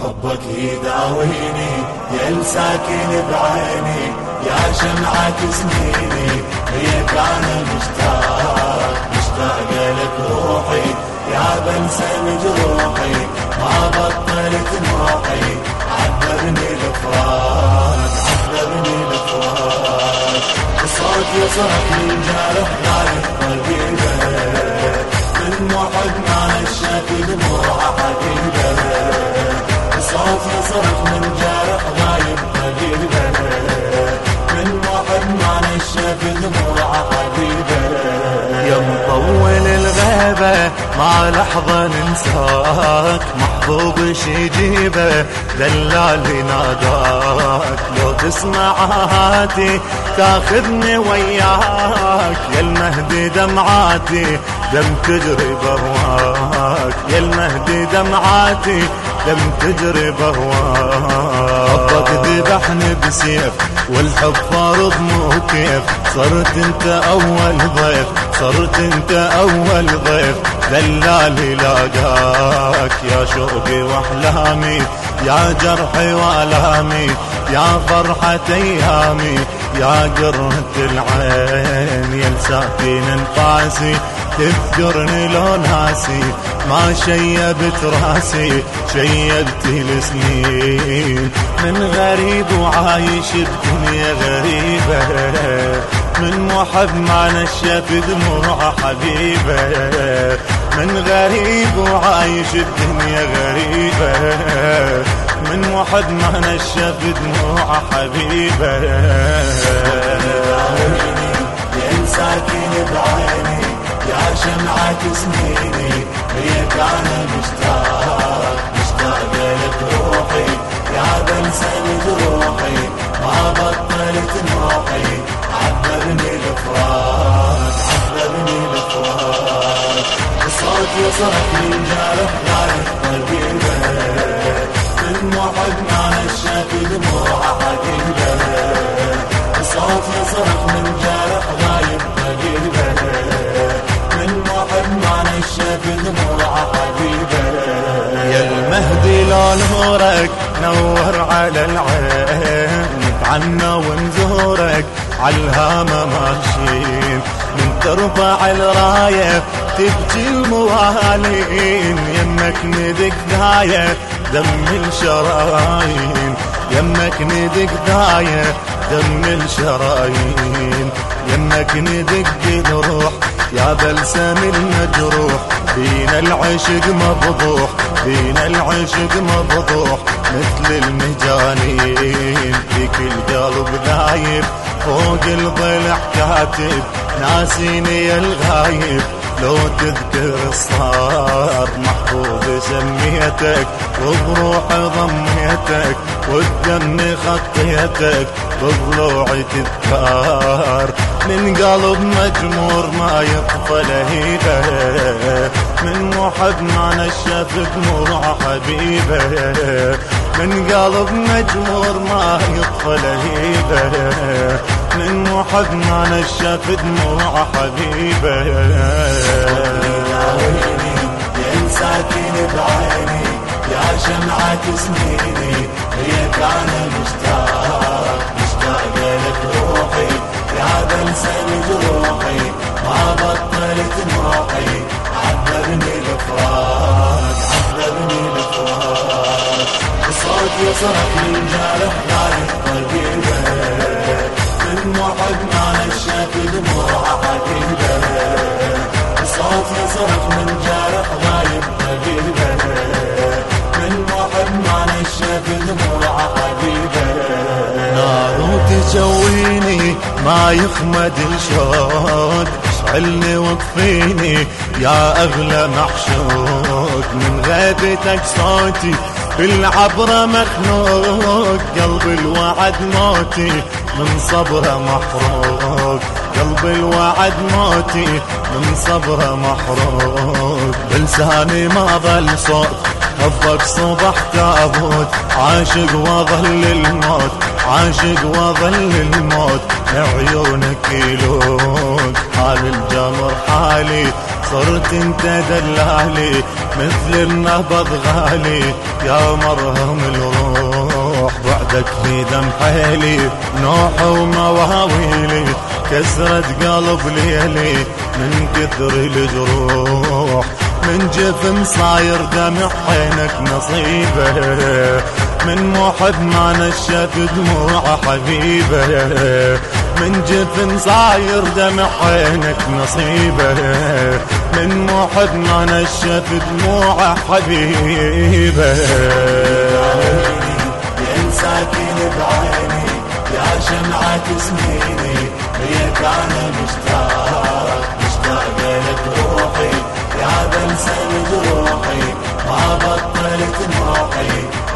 حبك يداويني يا الساكن بعيني يا شمعة سنيني هي كان مشتاق مشتاق لك روحي يا بلسم جروحي ما بطلت نوحي عذبني الفراق عذبني الفراق صوت يصرخ من جارح غايب قلبي من محب ما نشف دموع حبيبه يصرخ من جارح غايب حبيبه من واحد ما نشف دموع حبيبه يا مطول الغيبة ما لحظة ننساك محبوب شجيبة دلالي ناداك. لو تسمع هاتي تاخذني وياك يا المهدي دمعاتي دم تجري بهواك. يا المهدي دمعاتي دم تجري بهواك. بسيف والحب فارض مو كيف صرت انت أول ضيف صرت انت أول ضيف. دلالي لاقاك يا شوقي وأحلامي يا جرحي وألامي يا فرحة أيامي. يا قرة العين يا ساكن انفاسي تذكرني لو ناسي ما شيبت راسي شيبت السنين. من غريب وعايش بدنيا غريبة من محب ما نشف دموع حبيبة. من غريب وعايش بدنيا غريبة من محب ما نشف دموع حبيبة. يا ساكن بعيني. يا شمعة سنيني هي كان مشتاق. مشتاق لك روحي يا بلسم جروحي ما بطلت نوحي عذبني الفراق عذبني الفراق الصوت يصرخ من جارح غايب قلبي محب ما نشف دموع حبيبه الصوت يصرخ على العين نتعنى ونزورك عالهامة ماشيين. من ترفع الراية تبكي الموالين. يمك ندق داية دم الشرايين. يمك ندق داية دم الشرايين. يمك ندق الروح يا بلسم المجروح بين العشق مفضوح بين العشق مفضوح مثل المجانين فيك القلب ذايب فوق الضلع كاتب ناسيني الغايب. لو تذكر الصار محبوب سميتك وبروح ضميتك والدم خطيتك بضلوعي تذكار. من قلب مجمور ما يطفى لهيبه من محب ما نشف دموع حبيبة. من قلب مجمور ما يطفى لهيبه من محب ما نشف دموع حبيبه. يا ساكن بعيني يا شمعة سنيني هي كان مشتاق مشتاق لك روحي يا بلسم جروحي ما يخمد اشعلني وطفيني يا أغلى محشوق. من غيبتك صوتي بالعبرة مخنوق قلب الوعد موتي من صبره محروق. قلب الوعد موتي من صبره محروق. بلساني ما ظل صوت حبك صبح تابوت. عاشق وظل الموت عاشق وظل الموت. عيونك يلوك. حال الجمر حالي صرت انت دلالي. مثل النبض غالي يا مرهم الروح. بعدك في دم حيلي نوح ومواويلي. كسرت قلب ليلي من كثر الجروح. من جفن صاير دمع عينك نصيبه. من محب ما نشف دموع حبيبه. من جفن صاير دمع عينك نصيبه. من محب ما نشف دموع حبيبه. يا ساكن بعيني. يا شمعة سنيني هيك أنا مشتاق. مشتاق لك روحي. يا بلسم جروحي ما بطلت نوحي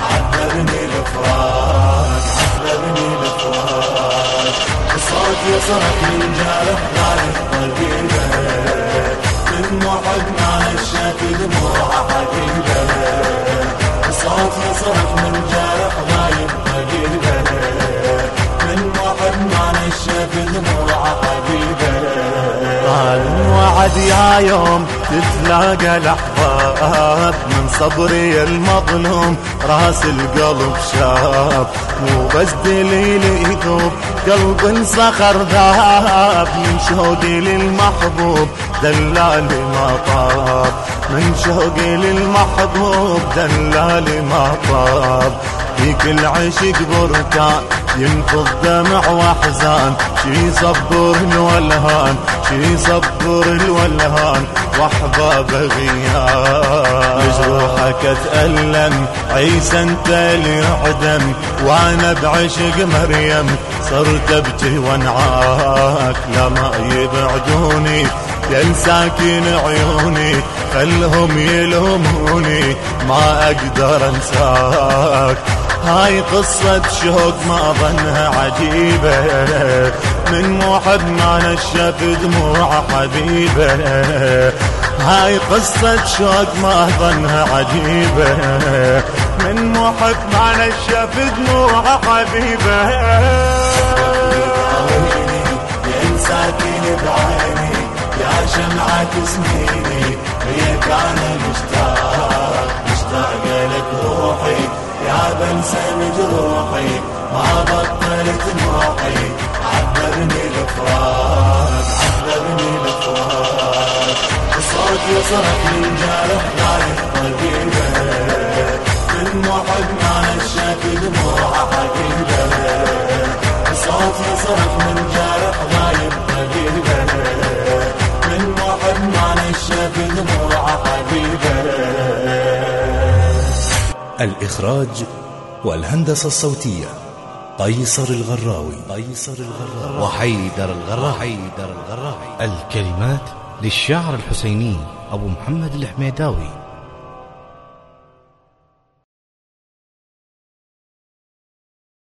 عذبني الفراق عذبني الفراق الصوت يصرخ من جارح غايب قلبي. من محب ما نشت دموع حبيبه الصوت يصرخ يا يوم تتلاقى لحظات من صبري المظلوم راس القلب شاب. مو بس دليل يذوب قلب صخر ذاب. من شوقي للمحبوب دلالي ما طاب. من شوقي للمحبوب دلالي ما طاب. في كل عشق بركان ينفض دمع واحزان شي صبر الولهان شي صبر الولهان واحباب غياب جروحك اتألم عيسى أنت اللي عدم وأنا بعشق مريم صرت ابكي وانعاك. لا ما يبعدوني يا ساكن عيوني خلهم يلوموني ما أقدر أنساك. هاي قصة شوق ما ظنها عجيبة. من محب ما نشف دموع حبيبة. هاي قصة شوق ما ظنها عجيبة. من محب ما نشف دموع حبيبة. يا ساكن بعيني يا شمعة سنيني هيك أنا مشتاق مشتاق لك روحي. بلسم جروحي ما بطلت نوحي عذبني الفراق عذبني الفراق الصوت يصرخ من جارح غايب قلبي من محب ما نشف دموع حبيبه الصوت يصرخ من جارح الإخراج والهندسة الصوتية قيصر الغراوي. قيصر الغراوي. وحيدر الغراوي. حيدر الغراوي. الكلمات للشاعر الحسيني أبو محمد الحميداوي.